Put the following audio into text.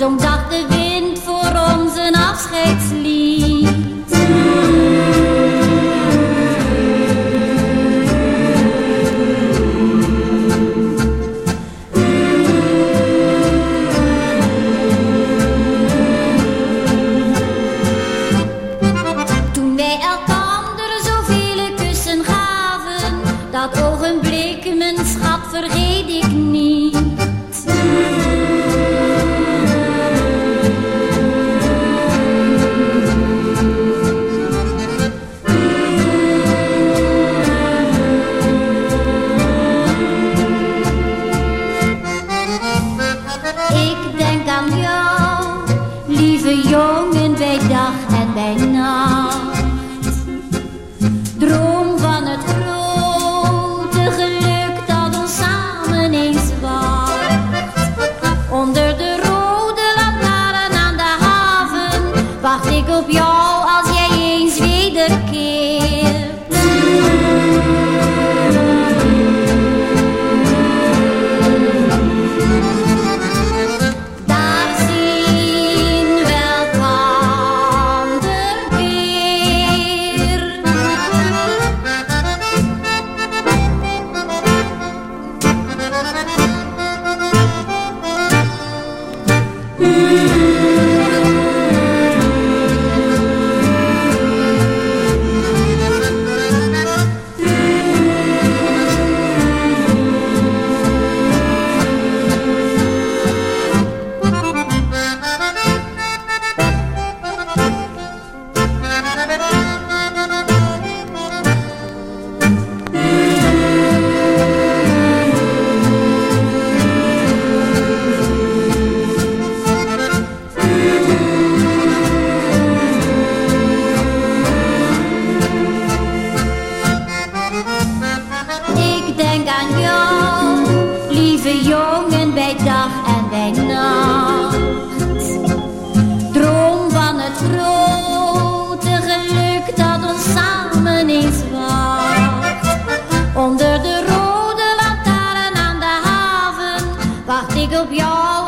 zong zacht de wind voor ons een afscheidslied. Toen wij elkander zoveel kussen gaven, dat ogenblik, mijn schat, vergeet ik niet. lieve jongen bij dag en bij nacht. Droom van het grote geluk dat ons samen eens wacht. Onder de rode lantaarn aan de haven wacht ik op jou. Mm-hmm. jongen bij dag en bij nacht. Droom van het grote geluk dat ons samen eens wacht. Onder de rode lantaarn aan de haven wacht ik op jou.